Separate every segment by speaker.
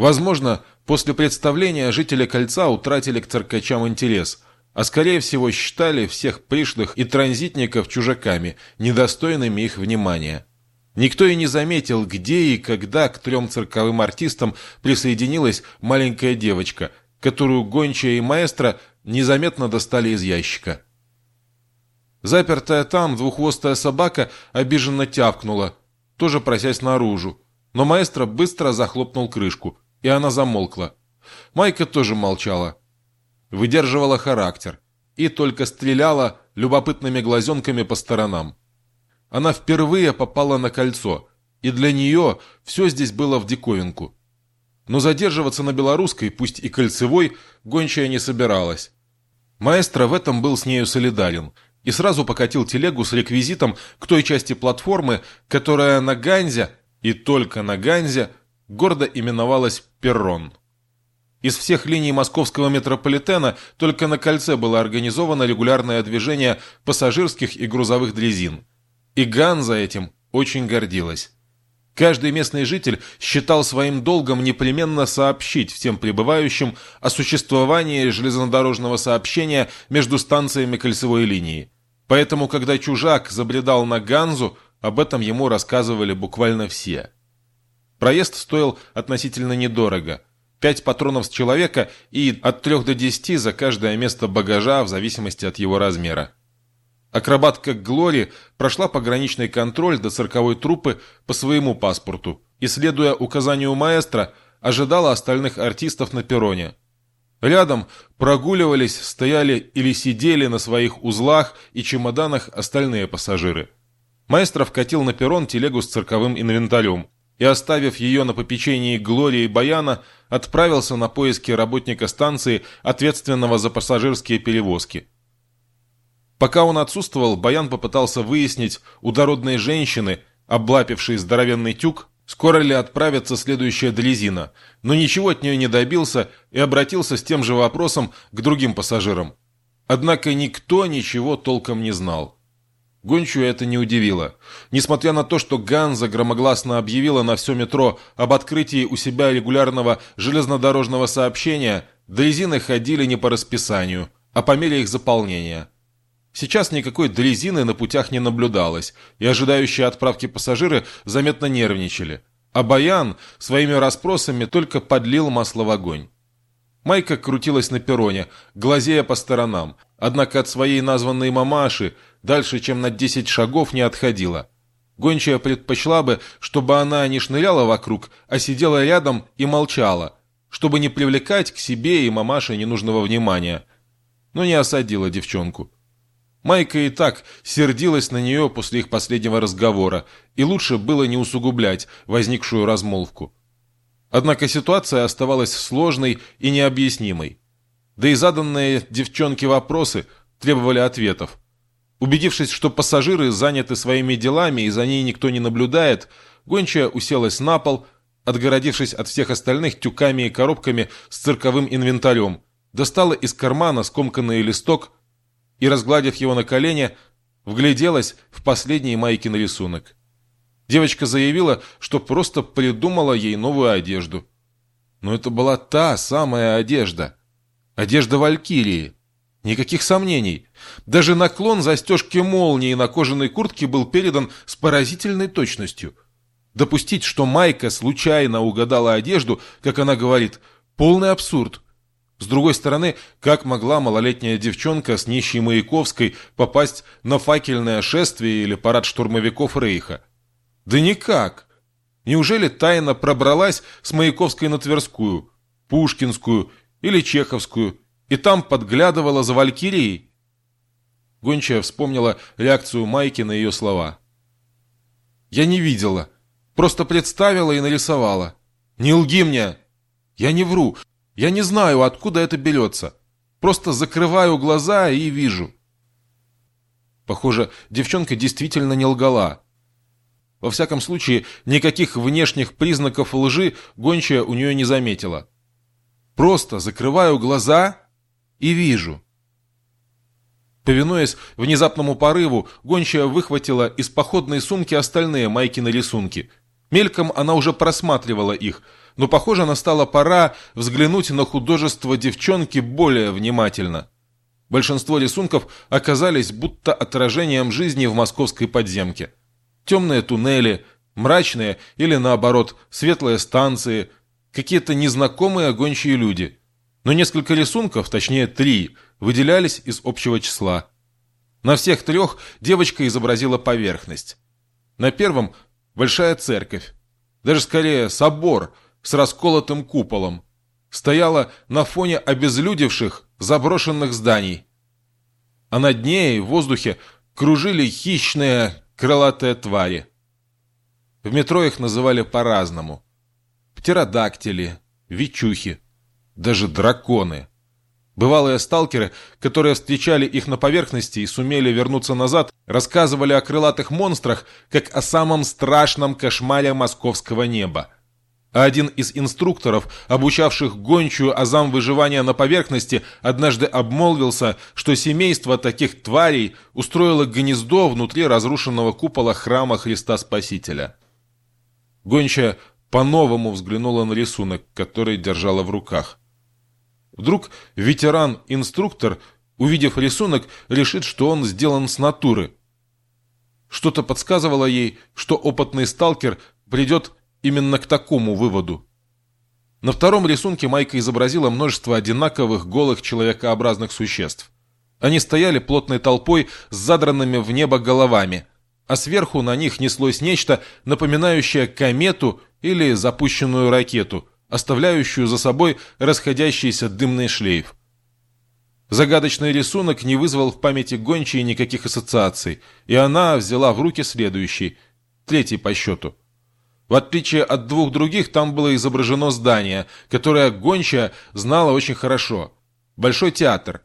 Speaker 1: Возможно, после представления жители кольца утратили к циркачам интерес, а скорее всего считали всех пришлых и транзитников чужаками, недостойными их внимания. Никто и не заметил, где и когда к трем цирковым артистам присоединилась маленькая девочка, которую гончая и маэстро незаметно достали из ящика. Запертая там двуххвостая собака обиженно тявкнула, тоже просясь наружу, но маэстро быстро захлопнул крышку, и она замолкла. Майка тоже молчала, выдерживала характер и только стреляла любопытными глазенками по сторонам. Она впервые попала на кольцо, и для нее все здесь было в диковинку. Но задерживаться на белорусской, пусть и кольцевой, гончая не собиралась. Маэстро в этом был с нею солидарен и сразу покатил телегу с реквизитом к той части платформы, которая на Ганзе, и только на Ганзе, гордо именовалась «Перрон». Из всех линий московского метрополитена только на кольце было организовано регулярное движение пассажирских и грузовых дрезин. И Ганза этим очень гордилась. Каждый местный житель считал своим долгом непременно сообщить всем прибывающим о существовании железнодорожного сообщения между станциями кольцевой линии. Поэтому, когда чужак забредал на Ганзу, об этом ему рассказывали буквально все. Проезд стоил относительно недорого. Пять патронов с человека и от трех до десяти за каждое место багажа в зависимости от его размера. Акробатка Глори прошла пограничный контроль до цирковой труппы по своему паспорту и, следуя указанию маэстро, ожидала остальных артистов на перроне. Рядом прогуливались, стояли или сидели на своих узлах и чемоданах остальные пассажиры. Маэстро вкатил на перрон телегу с цирковым инвентарем и, оставив ее на попечении Глории Баяна, отправился на поиски работника станции, ответственного за пассажирские перевозки. Пока он отсутствовал, Баян попытался выяснить у дородной женщины, облапившей здоровенный тюк, скоро ли отправится следующая дрезина, но ничего от нее не добился и обратился с тем же вопросом к другим пассажирам. Однако никто ничего толком не знал. Гончую это не удивило. Несмотря на то, что Ганза громогласно объявила на все метро об открытии у себя регулярного железнодорожного сообщения, дрезины ходили не по расписанию, а по мере их заполнения – Сейчас никакой дрезины на путях не наблюдалось, и ожидающие отправки пассажиры заметно нервничали. А Баян своими расспросами только подлил масло в огонь. Майка крутилась на перроне, глазея по сторонам, однако от своей названной мамаши дальше, чем на десять шагов, не отходила. Гончая предпочла бы, чтобы она не шныряла вокруг, а сидела рядом и молчала, чтобы не привлекать к себе и мамаше ненужного внимания. Но не осадила девчонку. Майка и так сердилась на нее после их последнего разговора, и лучше было не усугублять возникшую размолвку. Однако ситуация оставалась сложной и необъяснимой. Да и заданные девчонке вопросы требовали ответов. Убедившись, что пассажиры заняты своими делами и за ней никто не наблюдает, гончая уселась на пол, отгородившись от всех остальных тюками и коробками с цирковым инвентарем, достала из кармана скомканный листок, и, разгладив его на колене, вгляделась в последний Майкин рисунок. Девочка заявила, что просто придумала ей новую одежду. Но это была та самая одежда. Одежда Валькирии. Никаких сомнений. Даже наклон застежки молнии на кожаной куртке был передан с поразительной точностью. Допустить, что Майка случайно угадала одежду, как она говорит, полный абсурд – с другой стороны, как могла малолетняя девчонка с нищей Маяковской попасть на факельное шествие или парад штурмовиков Рейха? Да никак. Неужели тайно пробралась с Маяковской на Тверскую, Пушкинскую или Чеховскую и там подглядывала за Валькирией? Гончая вспомнила реакцию Майки на ее слова. «Я не видела. Просто представила и нарисовала. Не лги мне! Я не вру. Я не знаю, откуда это берется. Просто закрываю глаза и вижу. Похоже, девчонка действительно не лгала. Во всяком случае, никаких внешних признаков лжи гончая у нее не заметила. Просто закрываю глаза и вижу. Повинуясь внезапному порыву, гончая выхватила из походной сумки остальные Майкины рисунки. Мельком она уже просматривала их – но, похоже, настала пора взглянуть на художество девчонки более внимательно. Большинство рисунков оказались будто отражением жизни в московской подземке. Темные туннели, мрачные или, наоборот, светлые станции, какие-то незнакомые гончие люди. Но несколько рисунков, точнее три, выделялись из общего числа. На всех трех девочка изобразила поверхность. На первом – большая церковь, даже скорее собор с расколотым куполом, стояла на фоне обезлюдевших, заброшенных зданий. А над ней в воздухе кружили хищные крылатые твари. В метро их называли по-разному. Птеродактили, вичухи, даже драконы. Бывалые сталкеры, которые встречали их на поверхности и сумели вернуться назад, рассказывали о крылатых монстрах, как о самом страшном кошмаре московского неба. А один из инструкторов, обучавших гончую азам выживания на поверхности, однажды обмолвился, что семейство таких тварей устроило гнездо внутри разрушенного купола храма Христа Спасителя. Гончая по-новому взглянула на рисунок, который держала в руках. Вдруг ветеран-инструктор, увидев рисунок, решит, что он сделан с натуры. Что-то подсказывало ей, что опытный сталкер придет именно к такому выводу. На втором рисунке Майка изобразила множество одинаковых голых человекообразных существ. Они стояли плотной толпой с задранными в небо головами, а сверху на них неслось нечто, напоминающее комету или запущенную ракету, оставляющую за собой расходящийся дымный шлейф. Загадочный рисунок не вызвал в памяти гончей никаких ассоциаций, и она взяла в руки следующий, третий по счету. В отличие от двух других, там было изображено здание, которое гончая знала очень хорошо. Большой театр.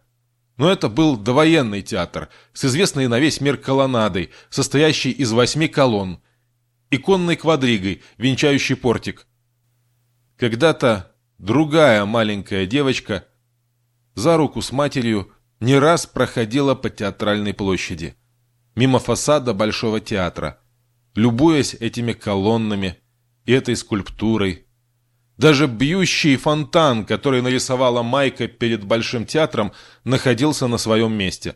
Speaker 1: Но это был довоенный театр, с известной на весь мир колоннадой, состоящей из восьми колонн, иконной квадригой, венчающей портик, когда-то другая маленькая девочка за руку с матерью не раз проходила по театральной площади, мимо фасада Большого театра, любуясь этими колоннами и этой скульптурой. Даже бьющий фонтан, который нарисовала Майка перед Большим театром, находился на своем месте.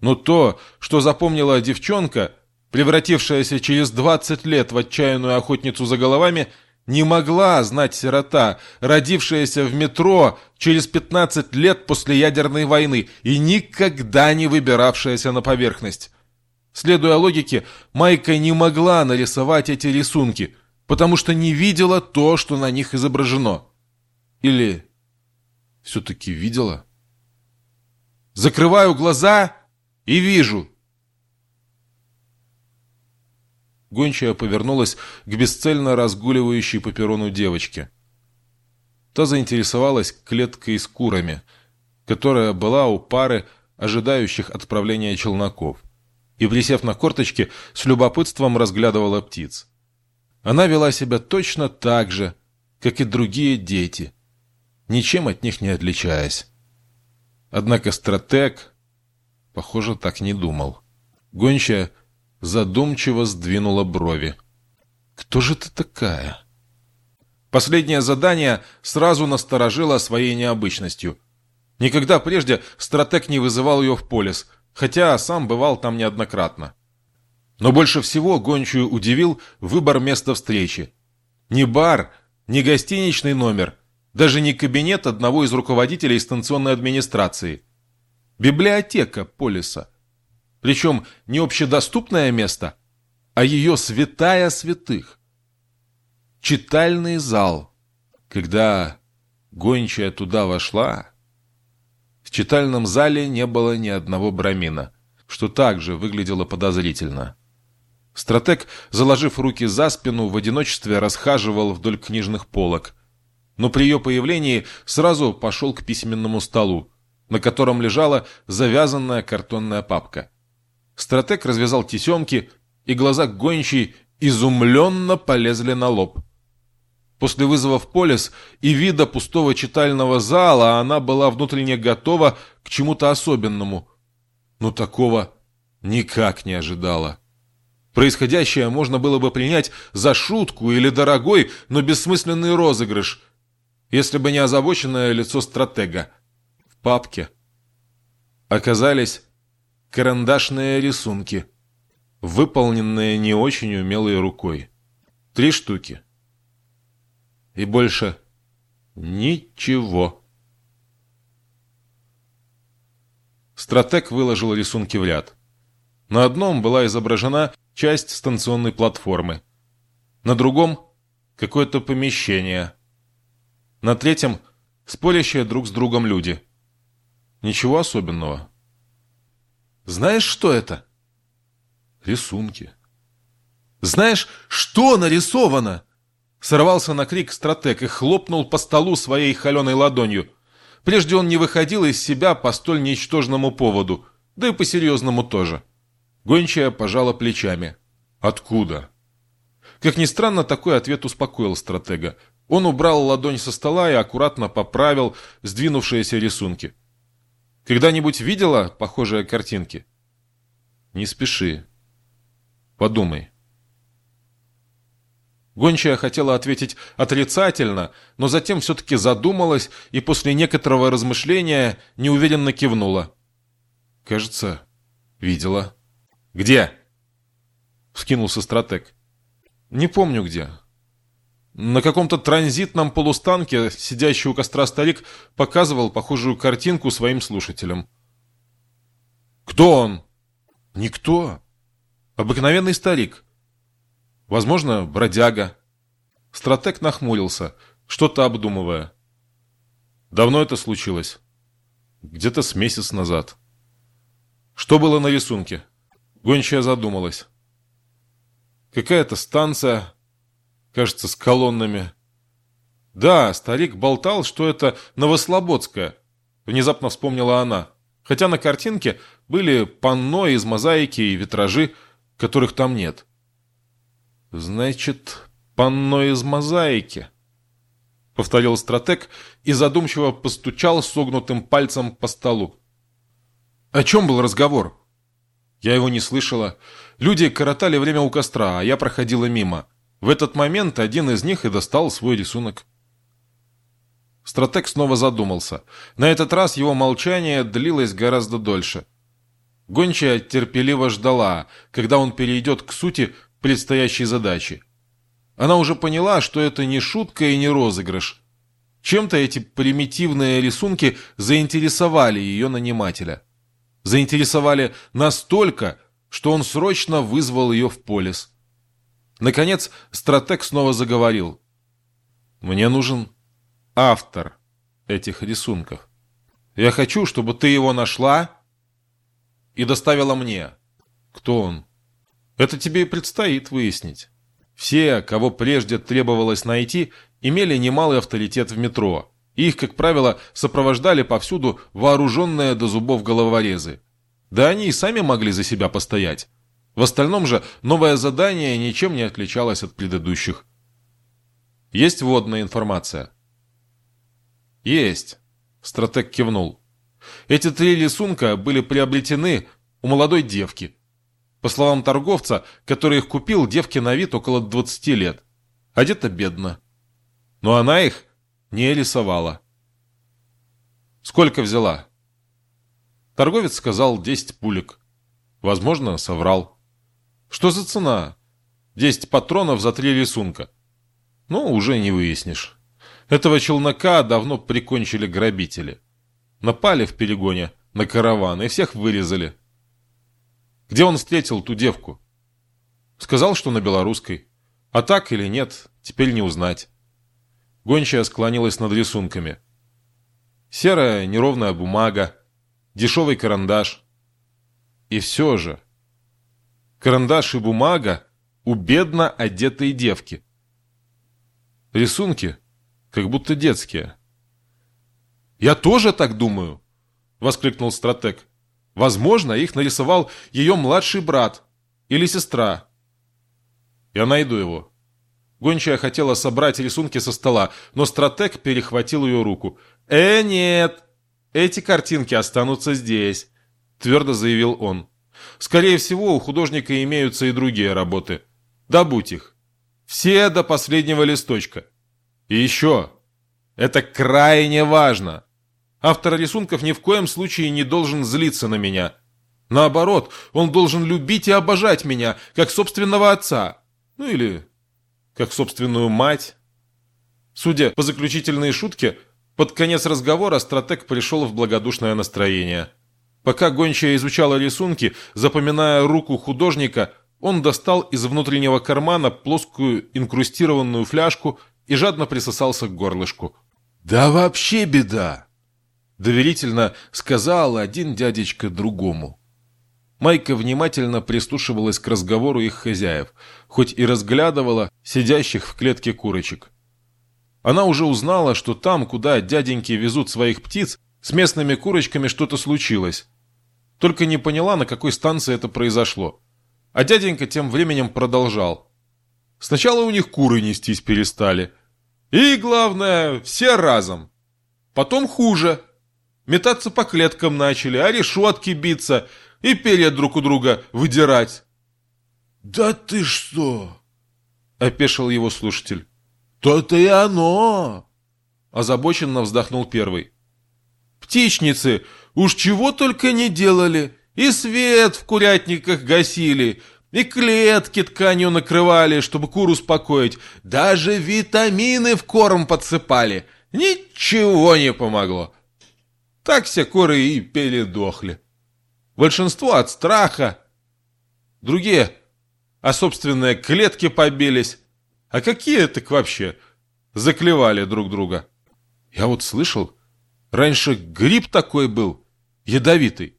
Speaker 1: Но то, что запомнила девчонка, превратившаяся через 20 лет в отчаянную охотницу за головами – не могла знать сирота, родившаяся в метро через 15 лет после ядерной войны и никогда не выбиравшаяся на поверхность. Следуя логике, Майка не могла нарисовать эти рисунки, потому что не видела то, что на них изображено. Или все-таки видела? Закрываю глаза и вижу – Гончая повернулась к бесцельно разгуливающей по перрону девочке. Та заинтересовалась клеткой с курами, которая была у пары ожидающих отправления челноков, и, присев на корточки, с любопытством разглядывала птиц. Она вела себя точно так же, как и другие дети, ничем от них не отличаясь. Однако стратег, похоже, так не думал. Гончая задумчиво сдвинула брови. «Кто же ты такая?» Последнее задание сразу насторожило своей необычностью. Никогда прежде стратег не вызывал ее в полис, хотя сам бывал там неоднократно. Но больше всего гончую удивил выбор места встречи. Ни бар, ни гостиничный номер, даже не кабинет одного из руководителей станционной администрации. Библиотека полиса. Причем не общедоступное место, а ее святая святых. Читальный зал. Когда гончая туда вошла, в читальном зале не было ни одного брамина, что также выглядело подозрительно. Стратег, заложив руки за спину, в одиночестве расхаживал вдоль книжных полок, но при ее появлении сразу пошел к письменному столу, на котором лежала завязанная картонная папка. Стратег развязал тесемки, и глаза гончей изумленно полезли на лоб. После вызова в полис и вида пустого читального зала она была внутренне готова к чему-то особенному, но такого никак не ожидала. Происходящее можно было бы принять за шутку или дорогой, но бессмысленный розыгрыш, если бы не озабоченное лицо стратега. В папке оказались карандашные рисунки, выполненные не очень умелой рукой. Три штуки. И больше ничего. Стратег выложил рисунки в ряд. На одном была изображена часть станционной платформы. На другом — какое-то помещение. На третьем — спорящие друг с другом люди. Ничего особенного. Знаешь, что это? Рисунки. Знаешь, что нарисовано? Сорвался на крик стратег и хлопнул по столу своей холеной ладонью. Прежде он не выходил из себя по столь ничтожному поводу, да и по серьезному тоже. Гончая пожала плечами. «Откуда?» Как ни странно, такой ответ успокоил стратега. Он убрал ладонь со стола и аккуратно поправил сдвинувшиеся рисунки. «Когда-нибудь видела похожие картинки?» «Не спеши. Подумай». Гончая хотела ответить отрицательно, но затем все-таки задумалась и после некоторого размышления неуверенно кивнула. «Кажется, видела». «Где?» — вскинулся стратег. «Не помню где». На каком-то транзитном полустанке сидящий у костра старик показывал похожую картинку своим слушателям. «Кто он?» «Никто. Обыкновенный старик. Возможно, бродяга». Стратег нахмурился, что-то обдумывая. «Давно это случилось?» «Где-то с месяц назад». «Что было на рисунке?» Гончая задумалась. Какая-то станция, кажется, с колоннами. Да, старик болтал, что это Новослободская. Внезапно вспомнила она. Хотя на картинке были панно из мозаики и витражи, которых там нет. Значит, панно из мозаики. Повторил стратег и задумчиво постучал согнутым пальцем по столу. О чем был разговор? Я его не слышала. Люди коротали время у костра, а я проходила мимо. В этот момент один из них и достал свой рисунок. Стратег снова задумался. На этот раз его молчание длилось гораздо дольше. Гончая терпеливо ждала, когда он перейдет к сути предстоящей задачи. Она уже поняла, что это не шутка и не розыгрыш. Чем-то эти примитивные рисунки заинтересовали ее нанимателя заинтересовали настолько, что он срочно вызвал ее в полис. Наконец, стратег снова заговорил. «Мне нужен автор этих рисунков. Я хочу, чтобы ты его нашла и доставила мне. Кто он? Это тебе и предстоит выяснить. Все, кого прежде требовалось найти, имели немалый авторитет в метро. Их, как правило, сопровождали повсюду вооруженные до зубов головорезы. Да они и сами могли за себя постоять. В остальном же новое задание ничем не отличалось от предыдущих. Есть вводная информация? Есть. Стратег кивнул. Эти три рисунка были приобретены у молодой девки. По словам торговца, который их купил, девке на вид около 20 лет. Одета бедно. Но она их не рисовала. Сколько взяла? Торговец сказал 10 пулек. Возможно, соврал. Что за цена? 10 патронов за три рисунка. Ну, уже не выяснишь. Этого челнока давно прикончили грабители. Напали в перегоне на караван и всех вырезали. Где он встретил ту девку? Сказал, что на белорусской. А так или нет, теперь не узнать. Гончая склонилась над рисунками. Серая неровная бумага, дешевый карандаш. И все же, карандаш и бумага у бедно одетой девки. Рисунки как будто детские. «Я тоже так думаю!» — воскликнул стратег. «Возможно, их нарисовал ее младший брат или сестра. Я найду его». Гончая хотела собрать рисунки со стола, но стратег перехватил ее руку. «Э, нет! Эти картинки останутся здесь», — твердо заявил он. Скорее всего, у художника имеются и другие работы. Добудь их. Все до последнего листочка. И еще. Это крайне важно. Автор рисунков ни в коем случае не должен злиться на меня. Наоборот, он должен любить и обожать меня, как собственного отца. Ну или как собственную мать. Судя по заключительной шутке, под конец разговора стратег пришел в благодушное настроение. Пока гончая изучала рисунки, запоминая руку художника, он достал из внутреннего кармана плоскую инкрустированную фляжку и жадно присосался к горлышку. «Да вообще беда!» — доверительно сказал один дядечка другому. Майка внимательно прислушивалась к разговору их хозяев, хоть и разглядывала сидящих в клетке курочек. Она уже узнала, что там, куда дяденьки везут своих птиц, с местными курочками что-то случилось. Только не поняла, на какой станции это произошло. А дяденька тем временем продолжал. Сначала у них куры нестись перестали. И, главное, все разом. Потом хуже. Метаться по клеткам начали, а решетки биться и перья друг у друга выдирать. «Да ты что?» — опешил его слушатель. «То-то и оно!» Озабоченно вздохнул первый. «Птичницы уж чего только не делали! И свет в курятниках гасили, и клетки тканью накрывали, чтобы кур успокоить, даже витамины в корм подсыпали. Ничего не помогло. Так все куры и передохли. Большинство от страха, другие, а собственные клетки побились. А какие так вообще заклевали друг друга? Я вот слышал, раньше гриб такой был, ядовитый.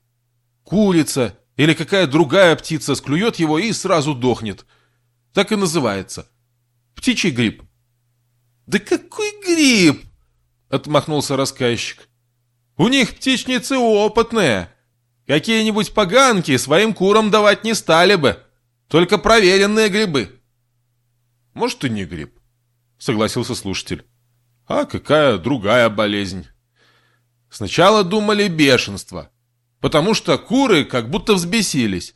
Speaker 1: Курица или какая другая птица склюет его и сразу дохнет. Так и называется. Птичий гриб. «Да какой гриб?» — отмахнулся рассказчик. «У них птичницы опытные. Какие-нибудь поганки своим курам давать не стали бы. Только проверенные грибы». «Может, и не гриб», — согласился слушатель. «А какая другая болезнь?» Сначала думали бешенство, потому что куры как будто взбесились.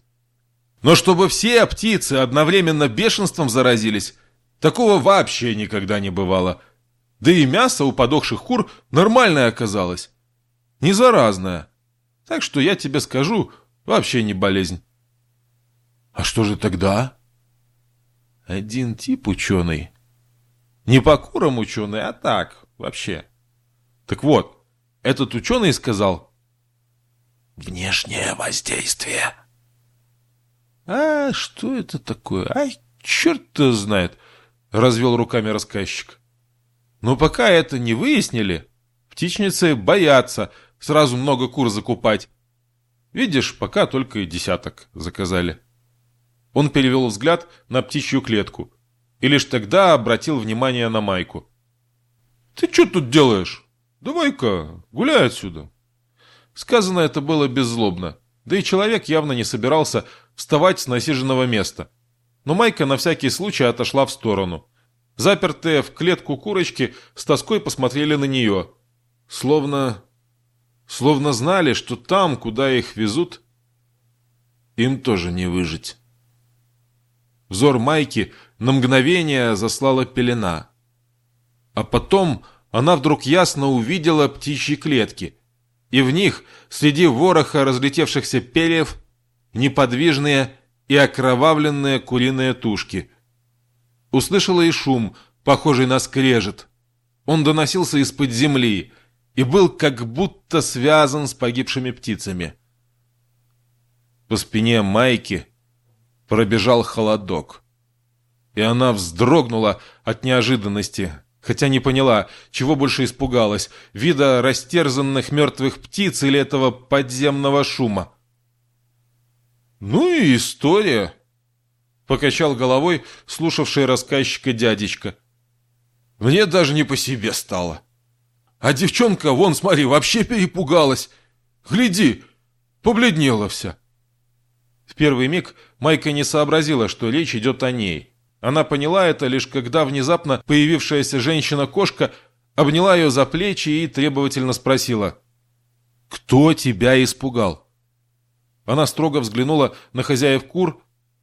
Speaker 1: Но чтобы все птицы одновременно бешенством заразились, такого вообще никогда не бывало. Да и мясо у подохших кур нормальное оказалось. Не заразное. Так что я тебе скажу, вообще не болезнь. А что же тогда? Один тип ученый. Не по курам ученый, а так, вообще. Так вот, этот ученый сказал... Внешнее воздействие. А что это такое? Ай, черт-то знает, развел руками рассказчик. Но пока это не выяснили, птичницы боятся сразу много кур закупать. Видишь, пока только десяток заказали. Он перевел взгляд на птичью клетку и лишь тогда обратил внимание на Майку. «Ты что тут делаешь? Давай-ка, гуляй отсюда!» Сказано это было беззлобно, да и человек явно не собирался вставать с насиженного места. Но Майка на всякий случай отошла в сторону. Запертые в клетку курочки с тоской посмотрели на нее. Словно... Словно знали, что там, куда их везут, им тоже не выжить. Взор Майки на мгновение заслала пелена. А потом она вдруг ясно увидела птичьи клетки, и в них, среди вороха разлетевшихся перьев, неподвижные и окровавленные куриные тушки. Услышала и шум, похожий на скрежет. Он доносился из-под земли и был как будто связан с погибшими птицами. По спине Майки пробежал холодок. И она вздрогнула от неожиданности, хотя не поняла, чего больше испугалась, вида растерзанных мертвых птиц или этого подземного шума. «Ну и история», — покачал головой слушавший рассказчика дядечка. «Мне даже не по себе стало. А девчонка, вон, смотри, вообще перепугалась. Гляди, побледнела вся». В первый миг Майка не сообразила, что речь идет о ней. Она поняла это лишь когда внезапно появившаяся женщина-кошка обняла ее за плечи и требовательно спросила. «Кто тебя испугал?» Она строго взглянула на хозяев кур,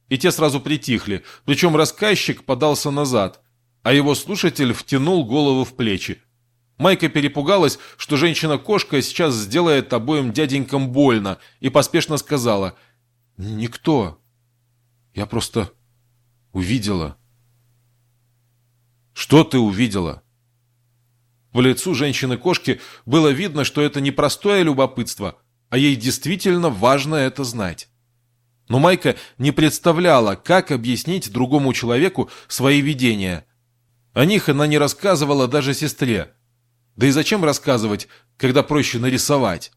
Speaker 1: и те сразу притихли, причем рассказчик подался назад, а его слушатель втянул голову в плечи. Майка перепугалась, что женщина-кошка сейчас сделает обоим дяденькам больно, и поспешно сказала «Никто. Я просто увидела». «Что ты увидела?» По лицу женщины-кошки было видно, что это не простое любопытство, а ей действительно важно это знать. Но Майка не представляла, как объяснить другому человеку свои видения. О них она не рассказывала даже сестре. Да и зачем рассказывать, когда проще нарисовать?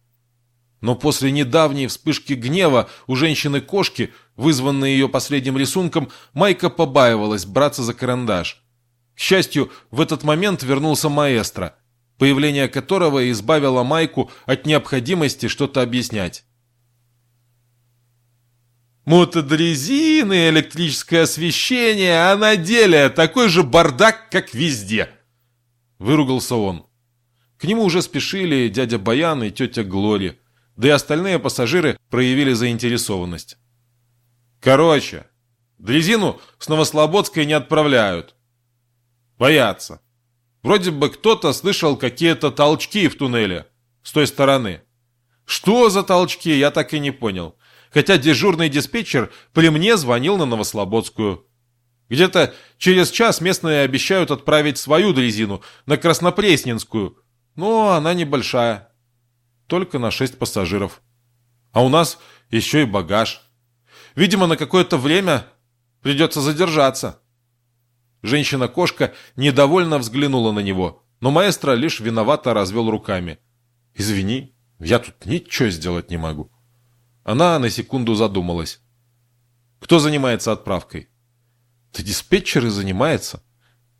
Speaker 1: Но после недавней вспышки гнева у женщины-кошки, вызванной ее последним рисунком, Майка побаивалась браться за карандаш. К счастью, в этот момент вернулся маэстро, появление которого избавило Майку от необходимости что-то объяснять. Мотодрезины, электрическое освещение, а на деле такой же бардак, как везде. Выругался он. К нему уже спешили дядя Баян и тетя Глория, да и остальные пассажиры проявили заинтересованность. Короче, дрезину с Новослободской не отправляют. Боятся. Вроде бы кто-то слышал какие-то толчки в туннеле с той стороны. Что за толчки, я так и не понял. Хотя дежурный диспетчер при мне звонил на Новослободскую. Где-то через час местные обещают отправить свою дрезину на Краснопресненскую, но она небольшая. Только на шесть пассажиров. А у нас еще и багаж. Видимо, на какое-то время придется задержаться. Женщина-кошка недовольно взглянула на него, но маэстро лишь виновато развел руками. «Извини, я тут ничего сделать не могу». Она на секунду задумалась. «Кто занимается отправкой?» «Да диспетчер и занимается.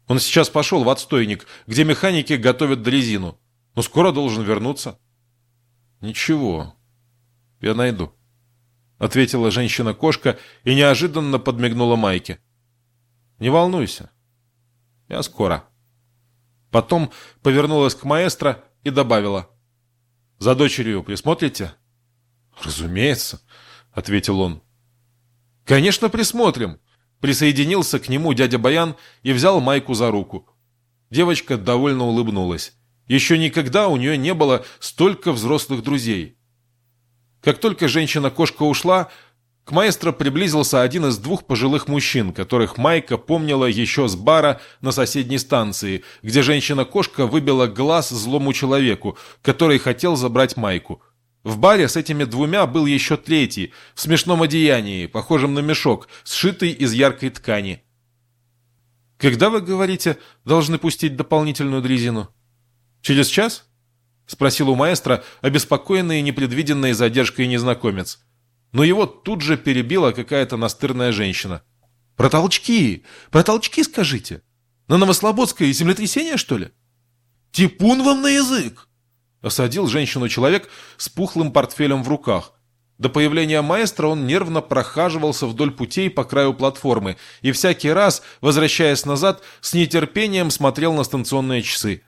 Speaker 1: Он сейчас пошел в отстойник, где механики готовят дрезину, но скоро должен вернуться». «Ничего, я найду», — ответила женщина-кошка и неожиданно подмигнула Майке. Не волнуйся. Я скоро. Потом повернулась к маэстро и добавила. За дочерью присмотрите? Разумеется, ответил он. Конечно, присмотрим. Присоединился к нему дядя Баян и взял Майку за руку. Девочка довольно улыбнулась. Еще никогда у нее не было столько взрослых друзей. Как только женщина-кошка ушла, к маэстро приблизился один из двух пожилых мужчин, которых Майка помнила еще с бара на соседней станции, где женщина-кошка выбила глаз злому человеку, который хотел забрать Майку. В баре с этими двумя был еще третий, в смешном одеянии, похожем на мешок, сшитый из яркой ткани. «Когда, вы говорите, должны пустить дополнительную дрезину?» «Через час?» — спросил у маэстро обеспокоенный непредвиденной задержкой незнакомец но его тут же перебила какая-то настырная женщина. «Про толчки! Про толчки скажите! На Новослободское землетрясение, что ли?» «Типун вам на язык!» Осадил женщину человек с пухлым портфелем в руках. До появления маэстро он нервно прохаживался вдоль путей по краю платформы и всякий раз, возвращаясь назад, с нетерпением смотрел на станционные часы.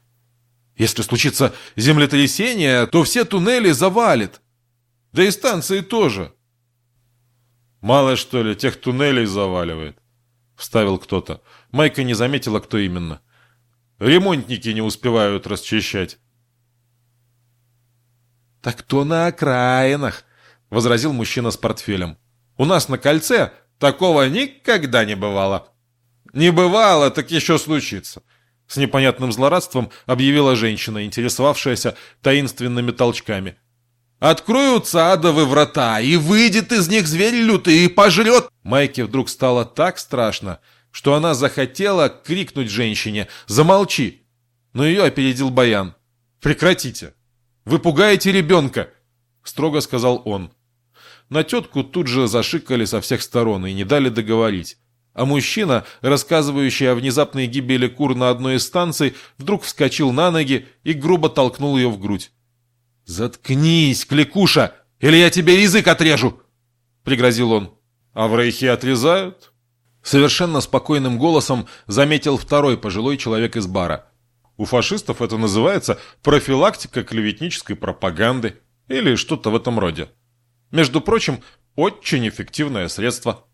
Speaker 1: «Если случится землетрясение, то все туннели завалит. Да и станции тоже. «Мало, что ли, тех туннелей заваливает», — вставил кто-то. Майка не заметила, кто именно. «Ремонтники не успевают расчищать». «Так то на окраинах», — возразил мужчина с портфелем. «У нас на кольце такого никогда не бывало». «Не бывало, так еще случится», — с непонятным злорадством объявила женщина, интересовавшаяся таинственными толчками. Откроются адовы врата, и выйдет из них зверь лютый и пожрет. Майке вдруг стало так страшно, что она захотела крикнуть женщине «Замолчи!». Но ее опередил Баян. «Прекратите! Вы пугаете ребенка!» Строго сказал он. На тетку тут же зашикали со всех сторон и не дали договорить. А мужчина, рассказывающий о внезапной гибели кур на одной из станций, вдруг вскочил на ноги и грубо толкнул ее в грудь. «Заткнись, кликуша, или я тебе язык отрежу!» — пригрозил он. «А в рейхе отрезают?» Совершенно спокойным голосом заметил второй пожилой человек из бара. «У фашистов это называется профилактика клеветнической пропаганды или что-то в этом роде». Между прочим, очень эффективное средство.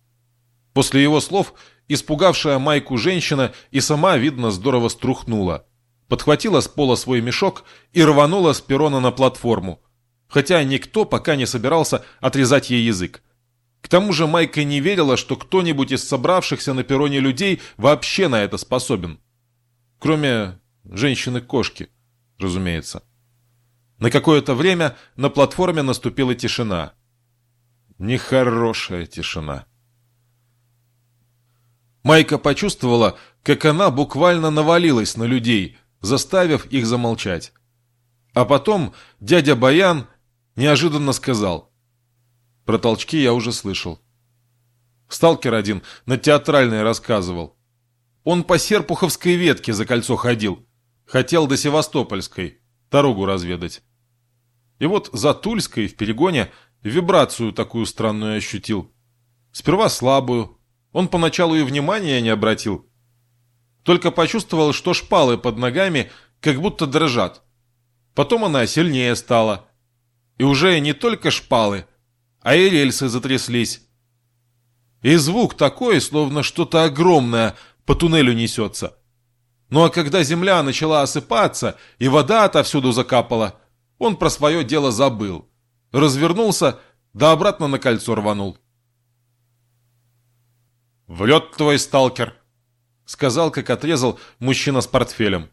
Speaker 1: После его слов испугавшая майку женщина и сама, видно, здорово струхнула. Подхватила с пола свой мешок и рванула с перона на платформу, хотя никто пока не собирался отрезать ей язык. К тому же Майка не верила, что кто-нибудь из собравшихся на перроне людей вообще на это способен. Кроме женщины-кошки, разумеется. На какое-то время на платформе наступила тишина. Нехорошая тишина. Майка почувствовала, как она буквально навалилась на людей, заставив их замолчать. А потом дядя Баян неожиданно сказал. Про толчки я уже слышал. Сталкер один на театральной рассказывал. Он по Серпуховской ветке за кольцо ходил. Хотел до Севастопольской дорогу разведать. И вот за Тульской в перегоне вибрацию такую странную ощутил. Сперва слабую. Он поначалу и внимания не обратил. Только почувствовал, что шпалы под ногами как будто дрожат. Потом она сильнее стала. И уже не только шпалы, а и рельсы затряслись. И звук такой, словно что-то огромное по туннелю несется. Ну а когда земля начала осыпаться и вода отовсюду закапала, он про свое дело забыл. Развернулся, да обратно на кольцо рванул. «В лед твой сталкер!» — сказал, как отрезал мужчина с портфелем.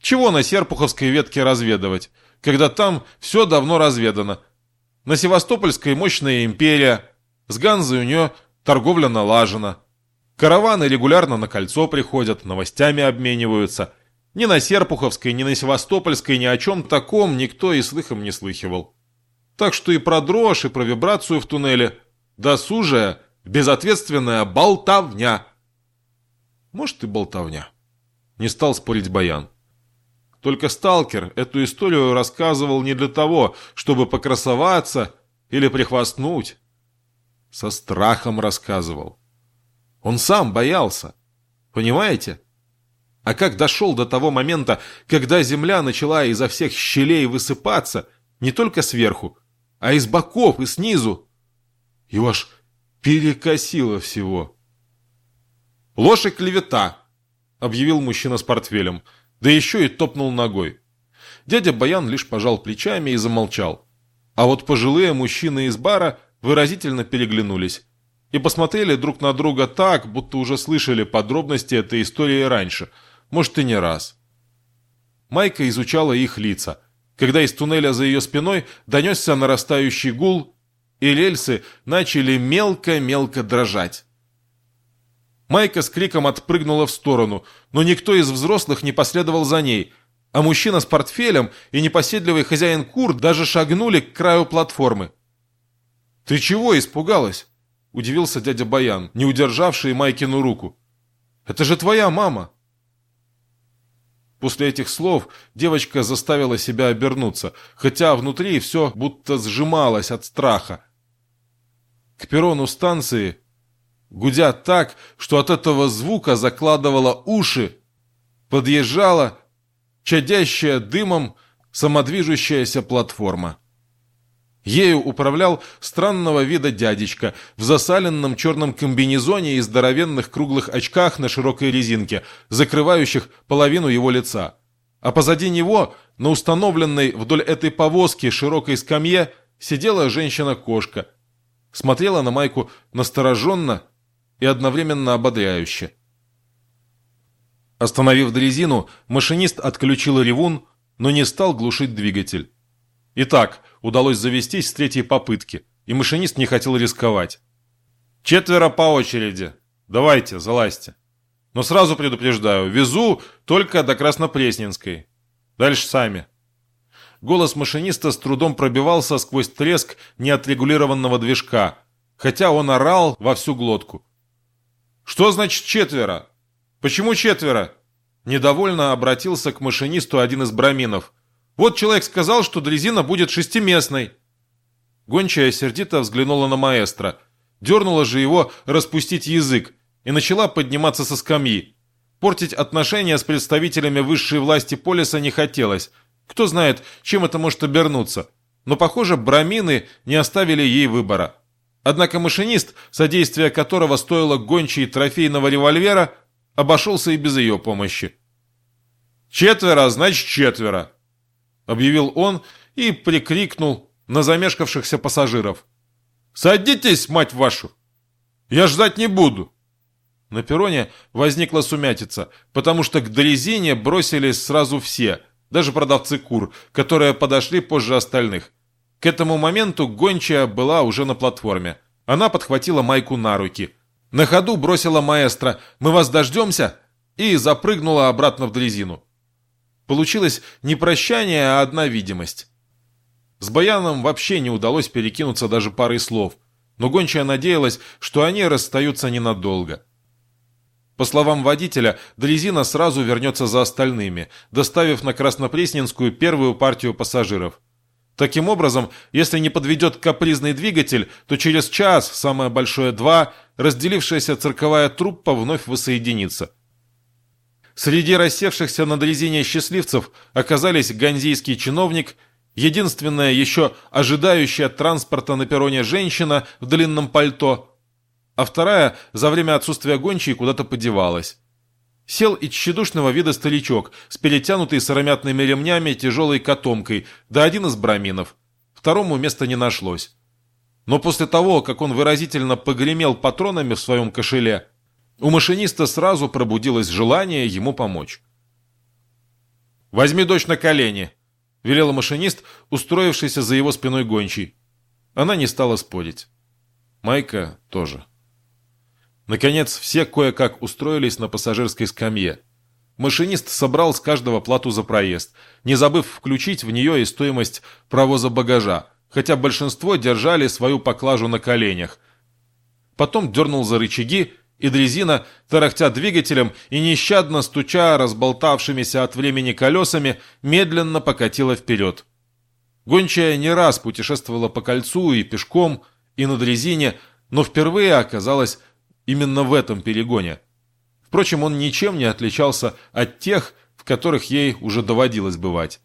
Speaker 1: «Чего на Серпуховской ветке разведывать, когда там все давно разведано? На Севастопольской мощная империя, с Ганзой у нее торговля налажена». Караваны регулярно на кольцо приходят, новостями обмениваются. Ни на Серпуховской, ни на Севастопольской ни о чем таком никто и слыхом не слыхивал. Так что и про дрожь, и про вибрацию в туннеле досужая, безответственная болтовня. Может и болтовня. Не стал спорить Баян. Только сталкер эту историю рассказывал не для того, чтобы покрасоваться или прихвастнуть. Со страхом рассказывал. Он сам боялся. Понимаете? А как дошел до того момента, когда земля начала изо всех щелей высыпаться, не только сверху, а из боков и снизу, его аж перекосило всего. «Ложь и клевета!» — объявил мужчина с портфелем, да еще и топнул ногой. Дядя Баян лишь пожал плечами и замолчал. А вот пожилые мужчины из бара выразительно переглянулись и посмотрели друг на друга так, будто уже слышали подробности этой истории раньше, может и не раз. Майка изучала их лица, когда из туннеля за ее спиной донесся нарастающий гул, и рельсы начали мелко-мелко дрожать. Майка с криком отпрыгнула в сторону, но никто из взрослых не последовал за ней, а мужчина с портфелем и непоседливый хозяин кур даже шагнули к краю платформы. «Ты чего испугалась?» – удивился дядя Баян, не удержавший Майкину руку. «Это же твоя мама!» После этих слов девочка заставила себя обернуться, хотя внутри все будто сжималось от страха. К перрону станции, гудя так, что от этого звука закладывала уши, подъезжала чадящая дымом самодвижущаяся платформа. Ею управлял странного вида дядечка в засаленном черном комбинезоне и здоровенных круглых очках на широкой резинке, закрывающих половину его лица. А позади него, на установленной вдоль этой повозки широкой скамье, сидела женщина-кошка. Смотрела на Майку настороженно и одновременно ободряюще. Остановив дрезину, машинист отключил ревун, но не стал глушить двигатель. Итак, удалось завестись с третьей попытки, и машинист не хотел рисковать. «Четверо по очереди. Давайте, залазьте. Но сразу предупреждаю, везу только до Краснопресненской. Дальше сами». Голос машиниста с трудом пробивался сквозь треск неотрегулированного движка, хотя он орал во всю глотку. «Что значит четверо? Почему четверо?» Недовольно обратился к машинисту один из браминов – вот человек сказал, что дрезина будет шестиместной. Гончая сердито взглянула на маэстро. Дернула же его распустить язык и начала подниматься со скамьи. Портить отношения с представителями высшей власти полиса не хотелось. Кто знает, чем это может обернуться. но, похоже, брамины не оставили ей выбора. Однако машинист, содействие которого стоило гончей трофейного револьвера, обошелся и без ее помощи. «Четверо, значит четверо!» — объявил он и прикрикнул на замешкавшихся пассажиров. «Садитесь, мать вашу! Я ждать не буду!» На перроне возникла сумятица, потому что к дрезине бросились сразу все, даже продавцы кур, которые подошли позже остальных. К этому моменту гончая была уже на платформе. Она подхватила Майку на руки. На ходу бросила маэстро «Мы вас дождемся?» и запрыгнула обратно в дрезину. Получилось не прощание, а одна видимость. С Баяном вообще не удалось перекинуться даже парой слов, но гончая надеялась, что они расстаются ненадолго. По словам водителя, дрезина сразу вернется за остальными, доставив на Краснопресненскую первую партию пассажиров. Таким образом, если не подведет капризный двигатель, то через час, самое большое два, разделившаяся цирковая труппа вновь воссоединится. Среди рассевшихся на дрезине счастливцев оказались ганзийский чиновник, единственная еще ожидающая транспорта на перроне женщина в длинном пальто – а вторая за время отсутствия гончей куда-то подевалась. Сел и тщедушного вида старичок с перетянутой сыромятными ремнями тяжелой котомкой, да один из браминов. Второму места не нашлось. Но после того, как он выразительно погремел патронами в своем кошеле, у машиниста сразу пробудилось желание ему помочь. «Возьми дочь на колени», — велел машинист, устроившийся за его спиной гончий. Она не стала спорить. Майка тоже. Наконец, все кое-как устроились на пассажирской скамье. Машинист собрал с каждого плату за проезд, не забыв включить в нее и стоимость провоза багажа, хотя большинство держали свою поклажу на коленях. Потом дернул за рычаги, и дрезина, тарахтя двигателем и нещадно стуча разболтавшимися от времени колесами, медленно покатила вперед. Гончая не раз путешествовала по кольцу и пешком, и на дрезине, но впервые оказалась именно в этом перегоне. Впрочем, он ничем не отличался от тех, в которых ей уже доводилось бывать.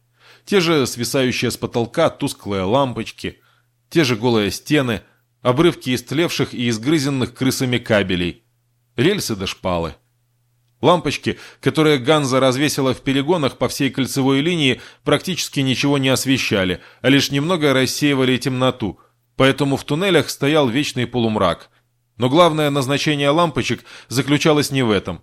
Speaker 1: Те же свисающие с потолка тусклые лампочки, те же голые стены, обрывки истлевших и изгрызенных крысами кабелей, рельсы до шпалы. Лампочки, которые Ганза развесила в перегонах по всей кольцевой линии, практически ничего не освещали, а лишь немного рассеивали темноту, поэтому в туннелях стоял вечный полумрак – но главное назначение лампочек заключалось не в этом.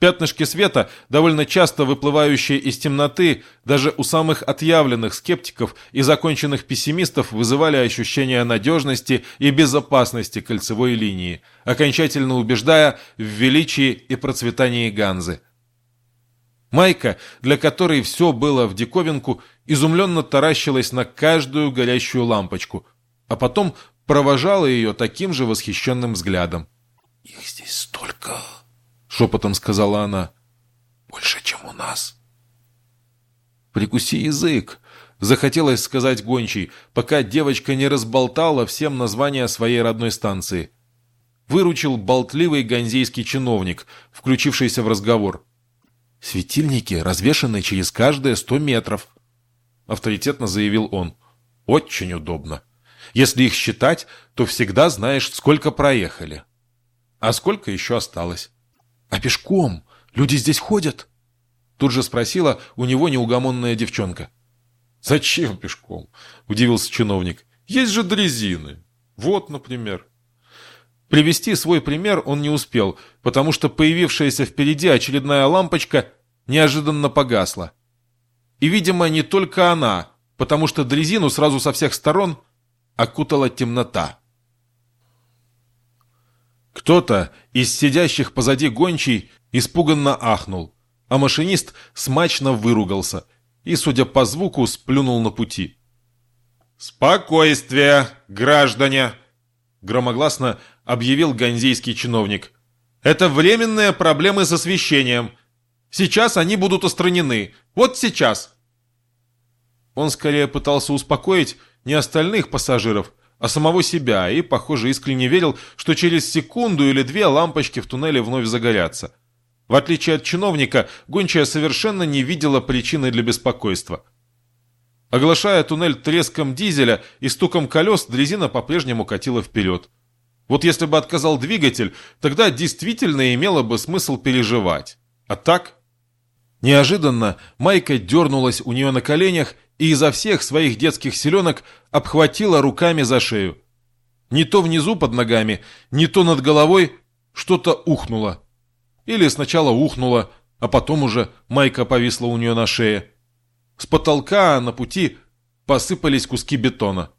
Speaker 1: Пятнышки света, довольно часто выплывающие из темноты, даже у самых отъявленных скептиков и законченных пессимистов вызывали ощущение надежности и безопасности кольцевой линии, окончательно убеждая в величии и процветании Ганзы. Майка, для которой все было в диковинку, изумленно таращилась на каждую горящую лампочку, а потом провожала ее таким же восхищенным взглядом.
Speaker 2: «Их здесь столько!»
Speaker 1: — шепотом сказала она.
Speaker 2: «Больше, чем у нас!»
Speaker 1: «Прикуси язык!» — захотелось сказать гончий, пока девочка не разболтала всем название своей родной станции. Выручил болтливый ганзейский чиновник, включившийся в разговор. «Светильники развешаны через каждые сто метров», — авторитетно заявил он. «Очень удобно». Если их считать, то всегда знаешь, сколько проехали. А сколько еще осталось. А пешком? Люди здесь ходят? Тут же спросила у него неугомонная девчонка. «Зачем пешком?» – удивился чиновник. «Есть же дрезины. Вот, например». Привести свой пример он не успел, потому что появившаяся впереди очередная лампочка неожиданно погасла. И, видимо, не только она, потому что дрезину сразу со всех сторон окутала темнота. Кто-то из сидящих позади гончей испуганно ахнул, а машинист смачно выругался и, судя по звуку, сплюнул на пути. «Спокойствие, граждане!» — громогласно объявил ганзейский чиновник. «Это временные проблемы с освещением. Сейчас они будут устранены. Вот сейчас!» Он скорее пытался успокоить, не остальных пассажиров, а самого себя, и, похоже, искренне верил, что через секунду или две лампочки в туннеле вновь загорятся. В отличие от чиновника, гончая совершенно не видела причины для беспокойства. Оглашая туннель треском дизеля и стуком колес, дрезина по-прежнему катила вперед. Вот если бы отказал двигатель, тогда действительно имело бы смысл переживать. А так? Неожиданно Майка дернулась у нее на коленях и изо всех своих детских селенок обхватила руками за шею. Не то внизу под ногами, не то над головой что-то ухнуло. Или сначала ухнуло, а потом уже Майка повисла у нее на шее. С потолка на пути посыпались куски бетона.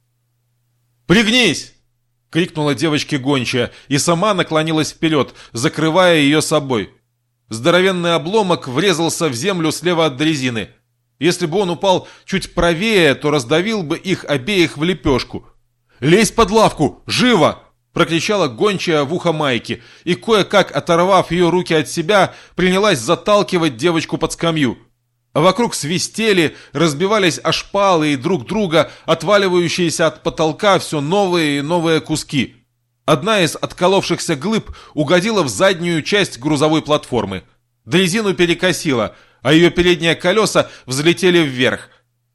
Speaker 1: «Пригнись!» — крикнула девочке гончая и сама наклонилась вперед, закрывая ее собой. Здоровенный обломок врезался в землю слева от дрезины. Если бы он упал чуть правее, то раздавил бы их обеих в лепешку. «Лезь под лавку! Живо!» прокричала гончая в ухо Майки и, кое-как оторвав ее руки от себя, принялась заталкивать девочку под скамью. А вокруг свистели, разбивались о шпалы и друг друга, отваливающиеся от потолка все новые и новые куски. Одна из отколовшихся глыб угодила в заднюю часть грузовой платформы. Дрезину перекосила, а ее передние колеса взлетели вверх.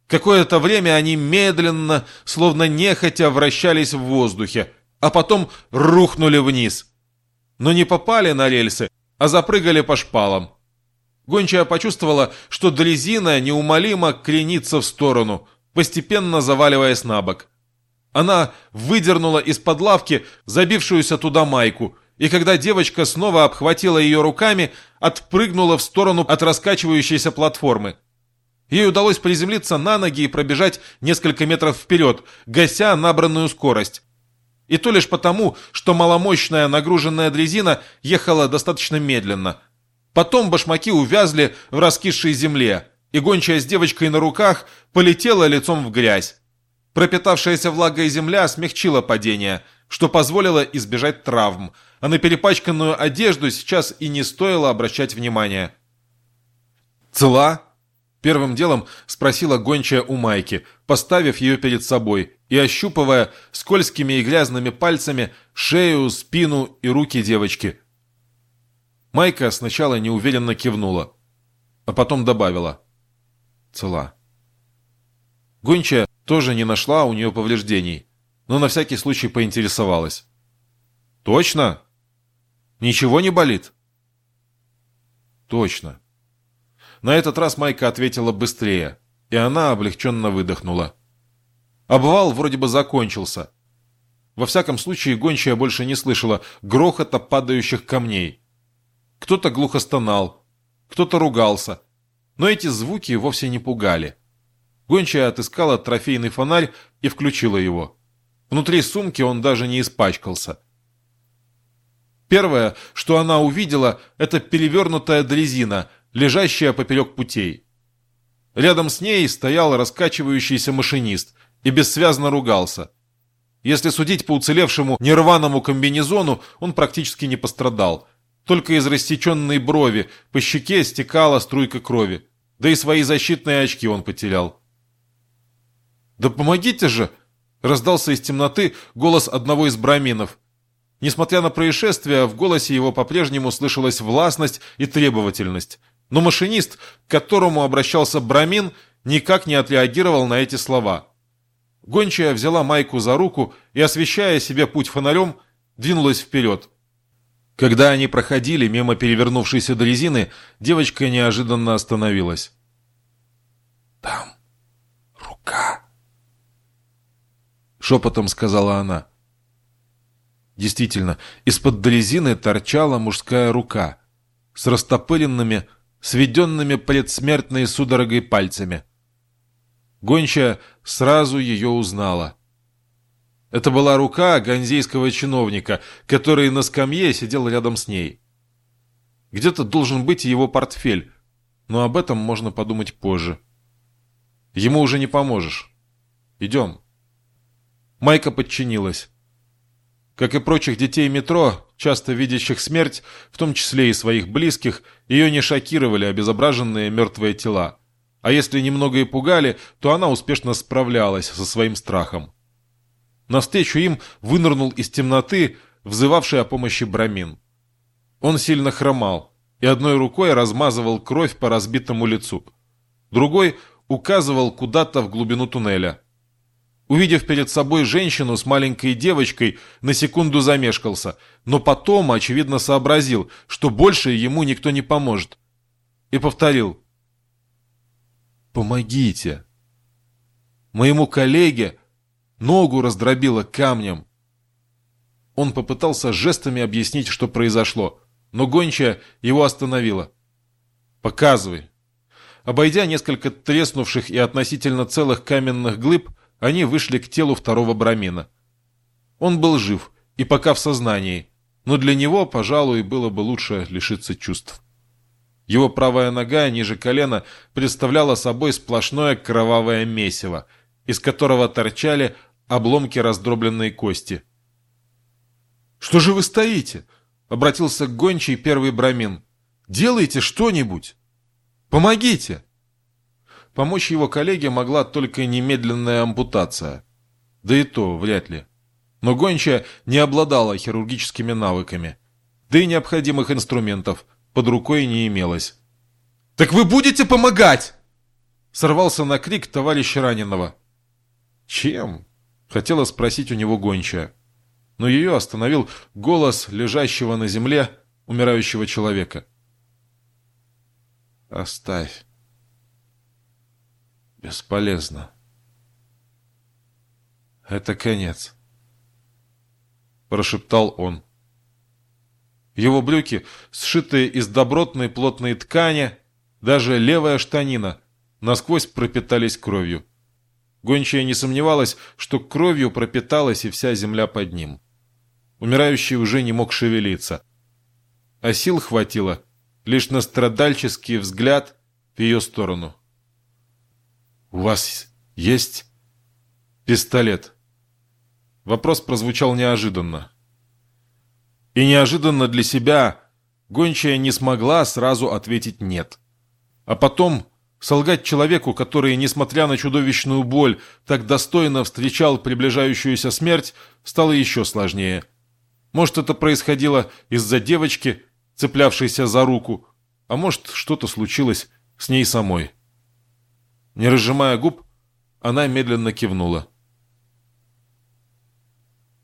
Speaker 1: Какое-то время они медленно, словно нехотя, вращались в воздухе, а потом рухнули вниз. Но не попали на рельсы, а запрыгали по шпалам. Гончая почувствовала, что дрезина неумолимо кренится в сторону, постепенно заваливаясь на бок. Она выдернула из-под лавки забившуюся туда майку, и когда девочка снова обхватила ее руками, отпрыгнула в сторону от раскачивающейся платформы. Ей удалось приземлиться на ноги и пробежать несколько метров вперед, гася набранную скорость. И то лишь потому, что маломощная нагруженная дрезина ехала достаточно медленно. Потом башмаки увязли в раскисшей земле, и гончая с девочкой на руках полетела лицом в грязь. Пропитавшаяся влагой земля смягчила падение, что позволило избежать травм, а на перепачканную одежду сейчас и не стоило обращать внимания. «Цела?» – первым делом спросила гончая у Майки, поставив ее перед собой и ощупывая скользкими и грязными пальцами шею, спину и руки девочки. Майка сначала неуверенно кивнула, а потом добавила «Цела». Гончая тоже не нашла у нее повреждений, но на всякий случай поинтересовалась. «Точно? Ничего не болит?» «Точно». На этот раз Майка ответила быстрее, и она облегченно выдохнула. Обвал вроде бы закончился. Во всяком случае, гончая больше не слышала грохота падающих камней. Кто-то глухо стонал, кто-то ругался, но эти звуки вовсе не пугали. Гончая отыскала трофейный фонарь и включила его. Внутри сумки он даже не испачкался. Первое, что она увидела, это перевернутая дрезина, лежащая поперек путей. Рядом с ней стоял раскачивающийся машинист и бессвязно ругался. Если судить по уцелевшему нерваному комбинезону, он практически не пострадал. Только из рассеченной брови по щеке стекала струйка крови. Да и свои защитные очки он потерял. «Да помогите же!» — раздался из темноты голос одного из браминов. Несмотря на происшествие, в голосе его по-прежнему слышалась властность и требовательность. Но машинист, к которому обращался брамин, никак не отреагировал на эти слова. Гончая взяла Майку за руку и, освещая себе путь фонарем, двинулась вперед. Когда они проходили мимо перевернувшейся дрезины, девочка неожиданно остановилась.
Speaker 2: «Там
Speaker 1: шепотом сказала она. Действительно, из-под дрезины торчала мужская рука с растопыренными, сведенными предсмертной судорогой пальцами. Гончая сразу ее узнала. Это была рука ганзейского чиновника, который на скамье сидел рядом с ней. Где-то должен быть его портфель, но об этом можно подумать позже. Ему уже не поможешь. Идем. Майка подчинилась. Как и прочих детей метро, часто видящих смерть, в том числе и своих близких, ее не шокировали обезображенные мертвые тела. А если немного и пугали, то она успешно справлялась со своим страхом. Навстречу им вынырнул из темноты, взывавший о помощи Брамин. Он сильно хромал и одной рукой размазывал кровь по разбитому лицу. Другой указывал куда-то в глубину туннеля. Увидев перед собой женщину с маленькой девочкой, на секунду замешкался, но потом, очевидно, сообразил, что больше ему никто не поможет. И повторил. «Помогите!» Моему коллеге ногу раздробило камнем. Он попытался жестами объяснить, что произошло, но гончая его остановила. «Показывай». Обойдя несколько треснувших и относительно целых каменных глыб, они вышли к телу второго брамина. Он был жив и пока в сознании, но для него, пожалуй, было бы лучше лишиться чувств. Его правая нога ниже колена представляла собой сплошное кровавое месиво, из которого торчали обломки раздробленной кости. «Что же вы стоите?» — обратился к гончей первый брамин. «Делайте что-нибудь! Помогите!» Помочь его коллеге могла только немедленная ампутация. Да и то вряд ли. Но гончая не обладала хирургическими навыками. Да и необходимых инструментов под рукой не имелось. «Так вы будете помогать?» Сорвался на крик товарищ раненого. «Чем?» — хотела спросить у него гончая. Но ее остановил голос лежащего на земле умирающего человека. «Оставь». Бесполезно. Это конец. Прошептал он. Его брюки, сшитые из добротной плотной ткани, даже левая штанина, насквозь пропитались кровью. Гончая не сомневалась, что кровью пропиталась и вся земля под ним. Умирающий уже не мог шевелиться. А сил хватило лишь на страдальческий взгляд в ее сторону. «У вас есть пистолет?» Вопрос прозвучал неожиданно. И неожиданно для себя гончая не смогла сразу ответить «нет». А потом солгать человеку, который, несмотря на чудовищную боль, так достойно встречал приближающуюся смерть, стало еще сложнее. Может, это происходило из-за девочки, цеплявшейся за руку, а может, что-то случилось с ней самой. Не разжимая губ, она медленно кивнула.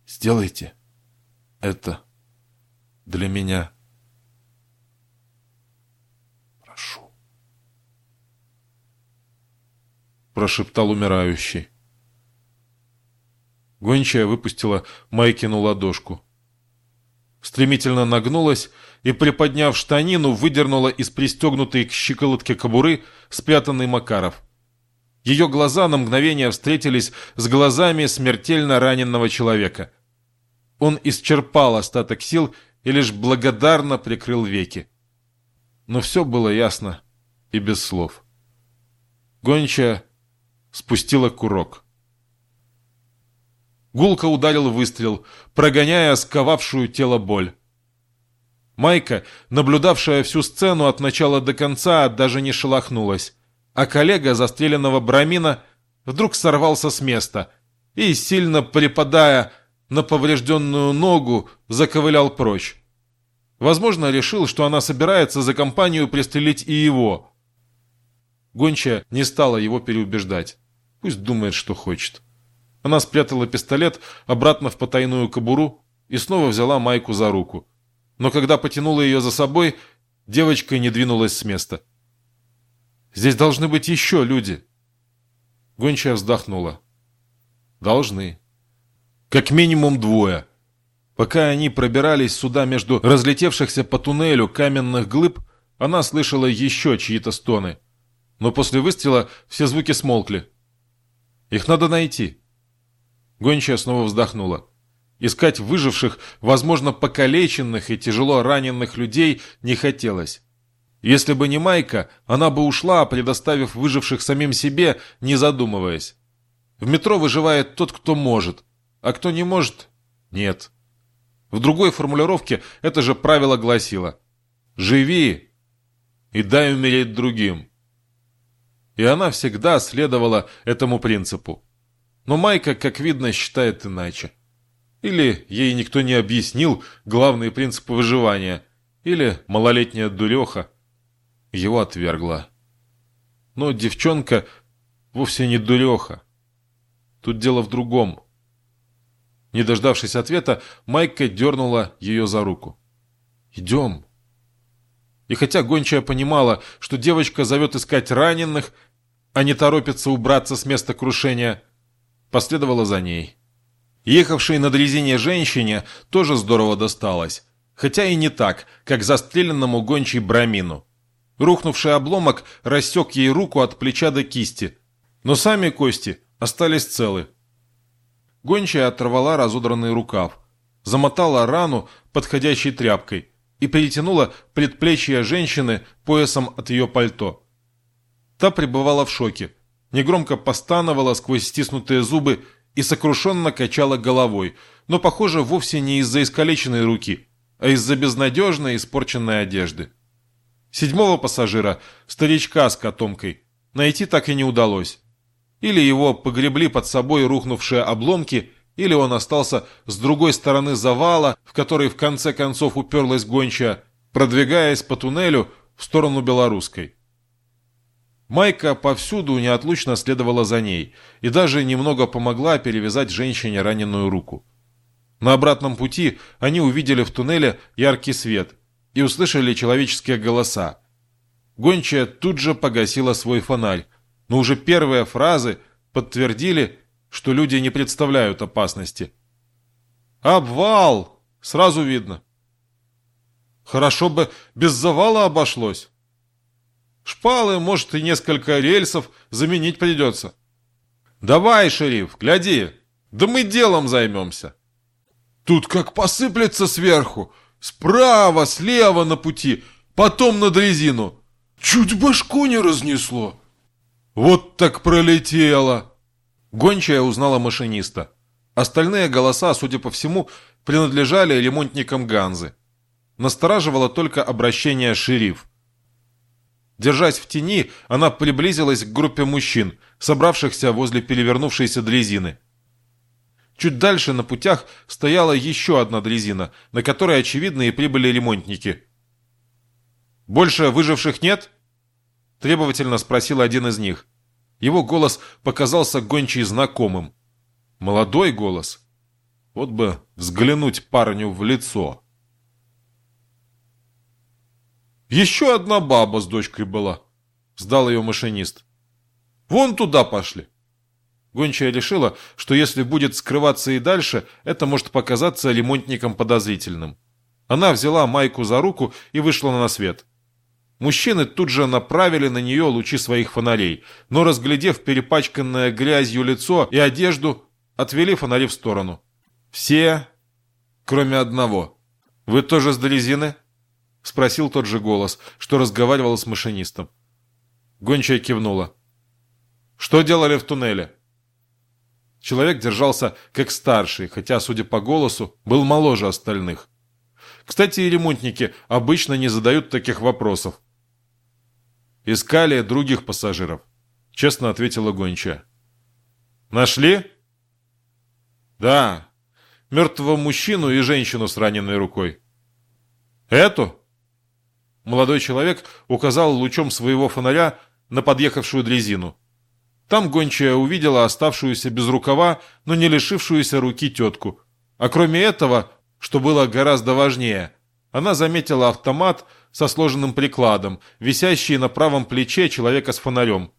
Speaker 1: «Сделайте это для меня». «Прошу», — прошептал умирающий. Гончая выпустила Майкину ладошку. Стремительно нагнулась и, приподняв штанину, выдернула из пристегнутой к щиколотке кобуры спрятанный Макаров. Ее глаза на мгновение встретились с глазами смертельно раненного человека. Он исчерпал остаток сил и лишь благодарно прикрыл веки. Но все было ясно и без слов. Гончая спустила курок. Гулко ударил выстрел, прогоняя сковавшую тело боль. Майка, наблюдавшая всю сцену от начала до конца, даже не шелохнулась а коллега застреленного Брамина вдруг сорвался с места и, сильно припадая на поврежденную ногу, заковылял прочь. Возможно, решил, что она собирается за компанию пристрелить и его. Гончая не стала его переубеждать. Пусть думает, что хочет. Она спрятала пистолет обратно в потайную кобуру и снова взяла Майку за руку. Но когда потянула ее за собой, девочка не двинулась с места. Здесь должны быть еще люди. Гончая вздохнула. Должны. Как минимум двое. Пока они пробирались сюда между разлетевшихся по туннелю каменных глыб, она слышала еще чьи-то стоны. Но после выстрела все звуки смолкли. Их надо найти. Гончая снова вздохнула. Искать выживших, возможно, покалеченных и тяжело раненых людей не хотелось. Если бы не Майка, она бы ушла, предоставив выживших самим себе, не задумываясь. В метро выживает тот, кто может, а кто не может – нет. В другой формулировке это же правило гласило «Живи и дай умереть другим». И она всегда следовала этому принципу. Но Майка, как видно, считает иначе. Или ей никто не объяснил главные принципы выживания, или малолетняя дуреха – его отвергла. Но девчонка вовсе не дуреха. Тут дело в другом. Не дождавшись ответа, Майка дернула ее за руку. «Идем». И хотя гончая понимала, что девочка зовет искать раненых, а не торопится убраться с места крушения, последовала за ней. Ехавшей на дрезине женщине тоже здорово досталось, хотя и не так, как застреленному гончей Брамину. Рухнувший обломок рассек ей руку от плеча до кисти, но сами кости остались целы. Гончая оторвала разодранный рукав, замотала рану подходящей тряпкой и перетянула предплечье женщины поясом от ее пальто. Та пребывала в шоке, негромко постановала сквозь стиснутые зубы и сокрушенно качала головой, но, похоже, вовсе не из-за искалеченной руки, а из-за безнадежной испорченной одежды. Седьмого пассажира, старичка с котомкой, найти так и не удалось. Или его погребли под собой рухнувшие обломки, или он остался с другой стороны завала, в который в конце концов уперлась гончая, продвигаясь по туннелю в сторону Белорусской. Майка повсюду неотлучно следовала за ней и даже немного помогла перевязать женщине раненую руку. На обратном пути они увидели в туннеле яркий свет и услышали человеческие голоса. Гончая тут же погасила свой фонарь, но уже первые фразы подтвердили, что люди не представляют опасности. «Обвал!» Сразу видно. Хорошо бы без завала обошлось. Шпалы, может, и несколько рельсов заменить придется. Давай, шериф, гляди, да мы делом займемся. Тут как посыплется сверху, справа, слева на пути, потом на дрезину. Чуть башку не разнесло. Вот так пролетело!» Гончая узнала машиниста. Остальные голоса, судя по всему, принадлежали ремонтникам Ганзы. Настораживало только обращение «шериф». Держась в тени, она приблизилась к группе мужчин, собравшихся возле перевернувшейся дрезины. Чуть дальше на путях стояла еще одна дрезина, на которой, очевидно, и прибыли ремонтники. «Больше выживших нет?» – требовательно спросил один из них. Его голос показался гончей знакомым. Молодой голос. Вот бы взглянуть парню в лицо. «Еще одна баба с дочкой была», – сдал ее машинист. «Вон туда пошли». Гончая решила, что если будет скрываться и дальше, это может показаться ремонтником подозрительным. Она взяла Майку за руку и вышла на свет. Мужчины тут же направили на нее лучи своих фонарей, но, разглядев перепачканное грязью лицо и одежду, отвели фонари в сторону. Все, кроме одного. «Вы тоже с дрезины?» — спросил тот же голос, что разговаривал с машинистом. Гончая кивнула. «Что делали в туннеле?» Человек держался как старший, хотя, судя по голосу, был моложе остальных. Кстати, и ремонтники обычно не задают таких вопросов. «Искали других пассажиров», — честно ответила гончая. «Нашли?» «Да. Мертвого мужчину и женщину с раненной рукой». «Эту?» Молодой человек указал лучом своего фонаря на подъехавшую дрезину. Там гончая увидела оставшуюся без рукава, но не лишившуюся руки тетку. А кроме этого, что было гораздо важнее, она заметила автомат со сложенным прикладом, висящий на правом плече человека с фонарем.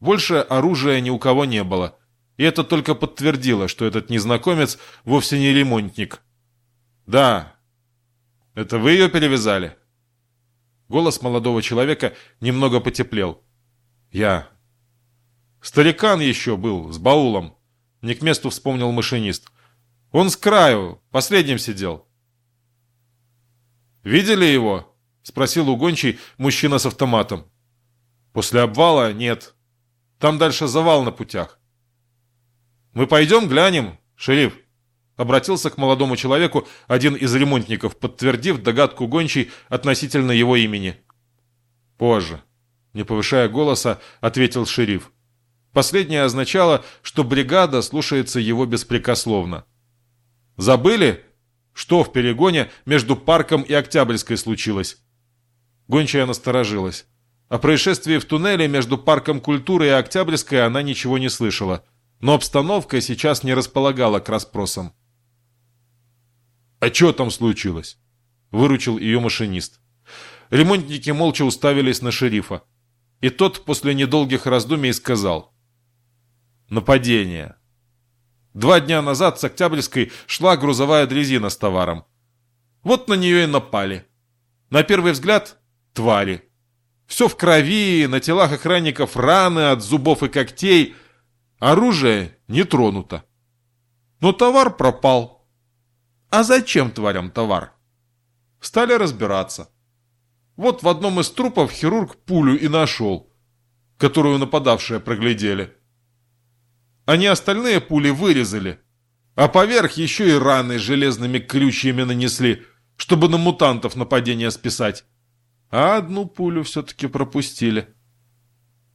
Speaker 1: Больше оружия ни у кого не было. И это только подтвердило, что этот незнакомец вовсе не ремонтник. «Да. Это вы ее перевязали?» Голос молодого человека немного потеплел. «Я». «Старикан еще был, с баулом», — не к месту вспомнил машинист. «Он с краю, последним сидел». «Видели его?» — спросил угончий мужчина с автоматом. «После обвала нет. Там дальше завал на путях». «Мы пойдем глянем, шериф?» Обратился к молодому человеку один из ремонтников, подтвердив догадку гончей относительно его имени. «Позже», — не повышая голоса, ответил шериф. Последнее означало, что бригада слушается его беспрекословно. «Забыли, что в перегоне между парком и Октябрьской случилось?» Гончая насторожилась. О происшествии в туннеле между парком культуры и Октябрьской она ничего не слышала, но обстановка сейчас не располагала к расспросам. «А что там случилось?» – выручил ее машинист. Ремонтники молча уставились на шерифа. И тот после недолгих раздумий сказал. «Нападение. Два дня назад с Октябрьской шла грузовая дрезина с товаром. Вот на нее и напали. На первый взгляд – твари. Все в крови, на телах охранников раны от зубов и когтей. Оружие не тронуто. Но товар пропал. А зачем тварям товар? Стали разбираться. Вот в одном из трупов хирург пулю и нашел, которую нападавшие проглядели. Они остальные пули вырезали, а поверх еще и раны железными крючьями нанесли, чтобы на мутантов нападение списать. А одну пулю все-таки пропустили.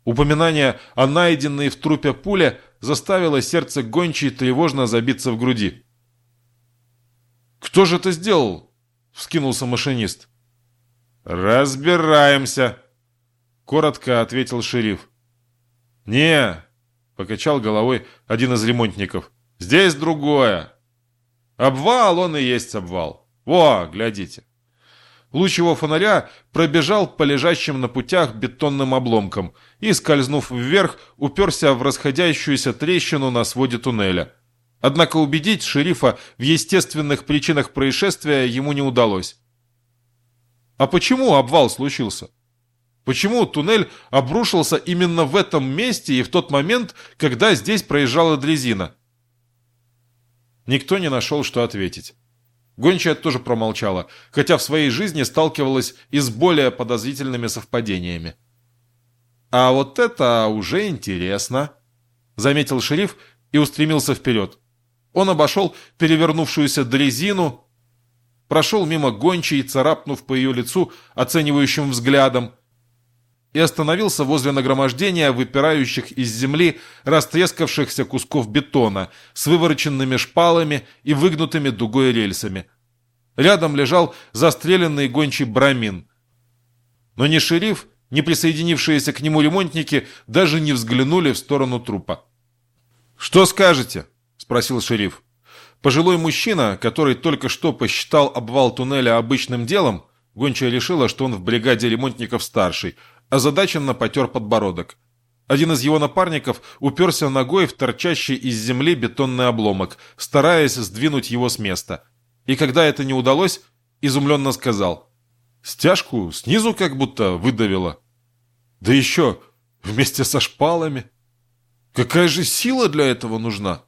Speaker 1: Упоминание о найденной в трупе пуле заставило сердце гончей тревожно забиться в груди. «Кто же это сделал?» — вскинулся машинист. «Разбираемся», — коротко ответил шериф. «Не», — покачал головой один из ремонтников, — «здесь другое. Обвал, он и есть обвал. Во, глядите». Луч его фонаря пробежал по лежащим на путях бетонным обломкам и, скользнув вверх, уперся в расходящуюся трещину на своде туннеля. Однако убедить шерифа в естественных причинах происшествия ему не удалось. А почему обвал случился? Почему туннель обрушился именно в этом месте и в тот момент, когда здесь проезжала дрезина? Никто не нашел, что ответить. Гончая тоже промолчала, хотя в своей жизни сталкивалась и с более подозрительными совпадениями. «А вот это уже интересно», — заметил шериф и устремился вперед. Он обошел перевернувшуюся дрезину, прошел мимо гончей, царапнув по ее лицу оценивающим взглядом, и остановился возле нагромождения выпирающих из земли растрескавшихся кусков бетона с вывороченными шпалами и выгнутыми дугой рельсами. Рядом лежал застреленный гончий брамин. Но ни шериф, ни присоединившиеся к нему ремонтники даже не взглянули в сторону трупа. «Что скажете?» – спросил шериф. Пожилой мужчина, который только что посчитал обвал туннеля обычным делом, гончая решила, что он в бригаде ремонтников старший, озадаченно потер подбородок. Один из его напарников уперся ногой в торчащий из земли бетонный обломок, стараясь сдвинуть его с места. И когда это не удалось, изумленно сказал. «Стяжку снизу как будто выдавило. Да еще вместе со шпалами. Какая же сила для этого нужна?»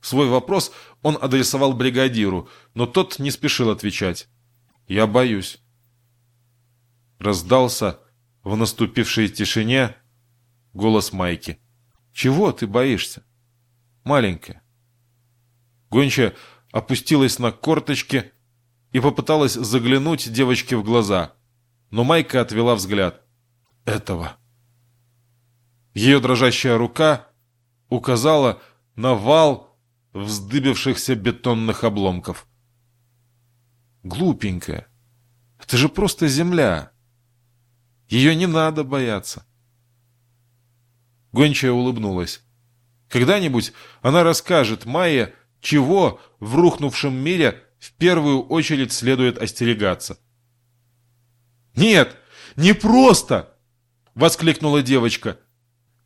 Speaker 1: Свой вопрос он адресовал бригадиру, но тот не спешил отвечать. «Я боюсь». Раздался в наступившей тишине голос Майки. «Чего ты боишься, маленькая?» Гончая опустилась на корточки и попыталась заглянуть девочке в глаза, но Майка отвела взгляд. «Этого». Ее дрожащая рука указала на вал вздыбившихся бетонных обломков. Глупенькая. Это же просто земля. Ее не надо бояться. Гончая улыбнулась. Когда-нибудь она расскажет Майе, чего в рухнувшем мире в первую очередь следует остерегаться. «Нет, не просто!» — воскликнула девочка.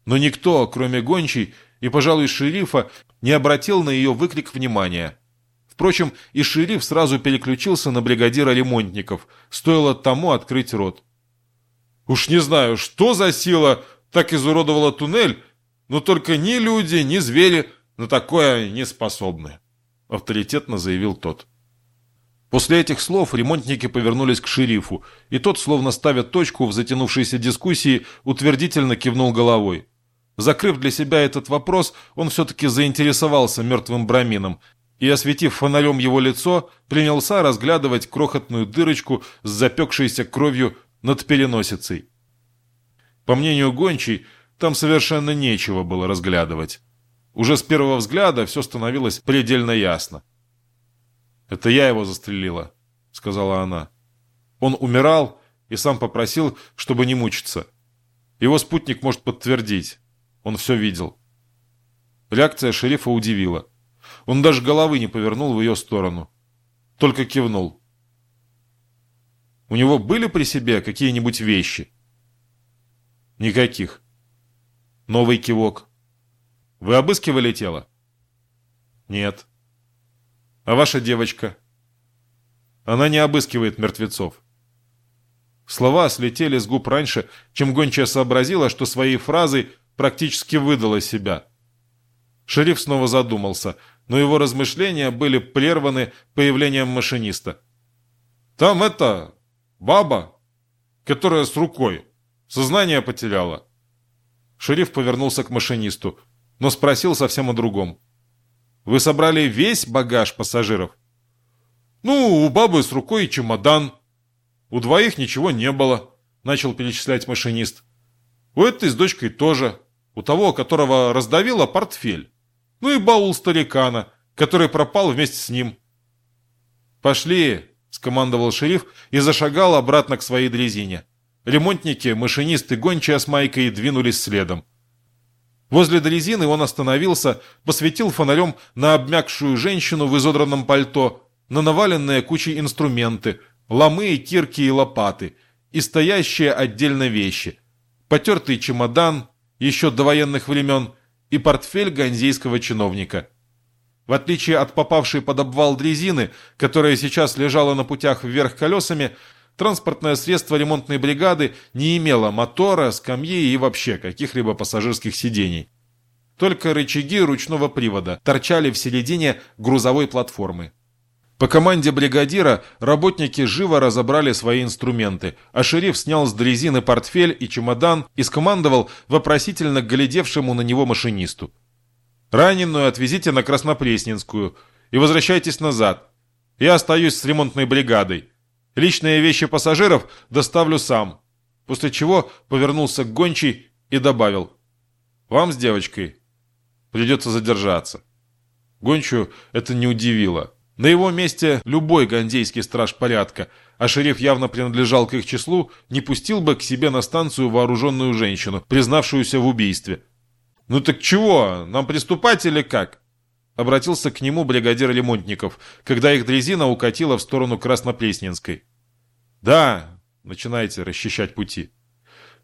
Speaker 1: Но никто, кроме гончей и, пожалуй, шерифа, не обратил на ее выкрик внимания. Впрочем, и шериф сразу переключился на бригадира ремонтников, стоило тому открыть рот. «Уж не знаю, что за сила так изуродовала туннель, но только ни люди, ни звери на такое не способны», — авторитетно заявил тот. После этих слов ремонтники повернулись к шерифу, и тот, словно ставя точку в затянувшейся дискуссии, утвердительно кивнул головой. Закрыв для себя этот вопрос, он все-таки заинтересовался мертвым брамином и, осветив фонарем его лицо, принялся разглядывать крохотную дырочку с запекшейся кровью над переносицей. По мнению Гончей, там совершенно нечего было разглядывать. Уже с первого взгляда все становилось предельно ясно. «Это я его застрелила», — сказала она. «Он умирал, и сам попросил, чтобы не мучиться. Его спутник может подтвердить. Он все видел. Реакция шерифа удивила. Он даже головы не повернул в ее сторону. Только кивнул. У него были при себе какие-нибудь вещи? Никаких. Новый кивок. Вы обыскивали тело? Нет. А ваша девочка? Она не обыскивает мертвецов. Слова слетели с губ раньше, чем гончая сообразила, что своей фразой практически выдала себя. Шериф снова задумался, но его размышления были прерваны появлением машиниста. «Там это... баба, которая с рукой. Сознание потеряла». Шериф повернулся к машинисту, но спросил совсем о другом. «Вы собрали весь багаж пассажиров?» «Ну, у бабы с рукой чемодан», у двоих ничего не было, начал перечислять машинист. У этой с дочкой тоже. У того, которого раздавило, портфель. Ну и баул старикана, который пропал вместе с ним. «Пошли!» – скомандовал шериф и зашагал обратно к своей дрезине. Ремонтники, машинисты, гончая с майкой двинулись следом. Возле дрезины он остановился, посветил фонарем на обмякшую женщину в изодранном пальто, на наваленные кучей инструменты, ломы, кирки и лопаты, и стоящие отдельно вещи, потертый чемодан, еще до военных времен, и портфель ганзейского чиновника. В отличие от попавшей под обвал дрезины, которая сейчас лежала на путях вверх колесами, транспортное средство ремонтной бригады не имело мотора, скамьи и вообще каких-либо пассажирских сидений. Только рычаги ручного привода торчали в середине грузовой платформы. По команде бригадира работники живо разобрали свои инструменты, а шериф снял с дрезины портфель и чемодан и скомандовал вопросительно глядевшему на него машинисту. «Раненую отвезите на Краснопресненскую и возвращайтесь назад. Я остаюсь с ремонтной бригадой. Личные вещи пассажиров доставлю сам». После чего повернулся к гончей и добавил «Вам с девочкой придется задержаться». Гончую это не удивило. На его месте любой гандейский страж порядка, а шериф явно принадлежал к их числу, не пустил бы к себе на станцию вооруженную женщину, признавшуюся в убийстве. «Ну так чего, нам приступать или как?» Обратился к нему бригадир ремонтников, когда их дрезина укатила в сторону Краснопресненской. «Да, начинайте расчищать пути.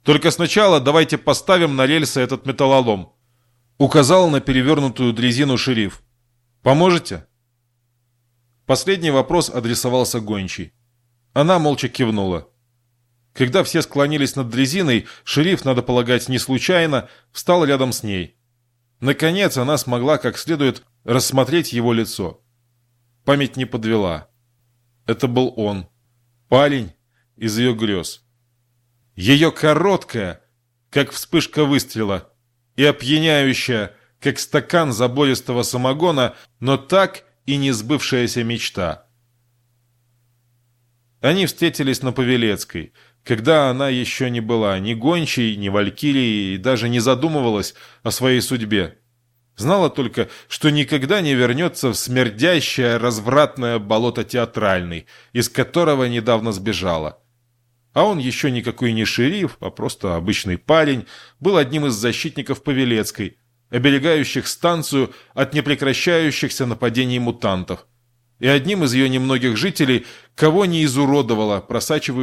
Speaker 1: Только сначала давайте поставим на рельсы этот металлолом», указал на перевернутую дрезину шериф. «Поможете?» Последний вопрос адресовался гончей. Она молча кивнула. Когда все склонились над дрезиной, шериф, надо полагать, не случайно, встал рядом с ней. Наконец она смогла как следует рассмотреть его лицо. Память не подвела. Это был он, парень из ее грез. Ее короткая, как вспышка выстрела, и опьяняющая, как стакан забористого самогона, но так и несбывшаяся мечта. Они встретились на Павелецкой, когда она еще не была ни гончей, ни валькирией и даже не задумывалась о своей судьбе. Знала только, что никогда не вернется в смердящее, развратное болото театральный, из которого недавно сбежала. А он еще никакой не шериф, а просто обычный парень, был одним из защитников Павелецкой – оберегающих станцию от непрекращающихся нападений мутантов, и одним из ее немногих жителей, кого не изуродовала просачивающаяся